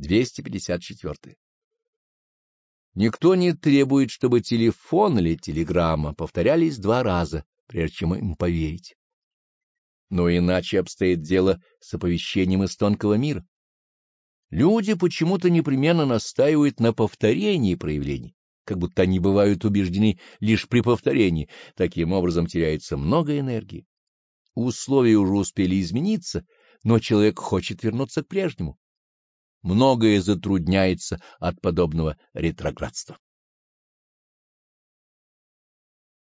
254. Никто не требует, чтобы телефон или телеграмма повторялись два раза, прежде чем им поверить. Но иначе обстоит дело с оповещением из тонкого мира. Люди почему-то непременно настаивают на повторении проявлений, как будто они бывают убеждены лишь при повторении. Таким образом теряется много энергии. Условия уже успели измениться, но человек хочет вернуться к прежнему. Многое затрудняется от подобного ретроградства.